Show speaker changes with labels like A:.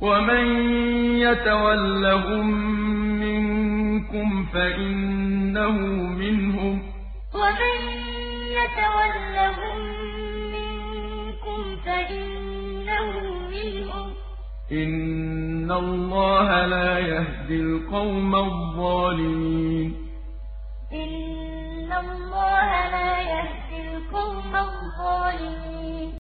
A: وَمَن يَتَوَلَّهُم مِّنكُمْ فَإِنَّهُ مِنْهُمْ ۗ. إِنَّ اللَّهَ الْقَوْمَ الظَّالِمِينَ
B: أَوْلِيَاءَ ۘ بَعْضُهُمْ أَوْلِيَاءُ بَعْضٍ ۚ وَمَن يَتَوَلَّهُم مِّنكُمْ فَإِنَّهُ مِنْهُمْ ۗ. إِنَّ اللَّهَ لَا يَهْدِي القوم الظالمين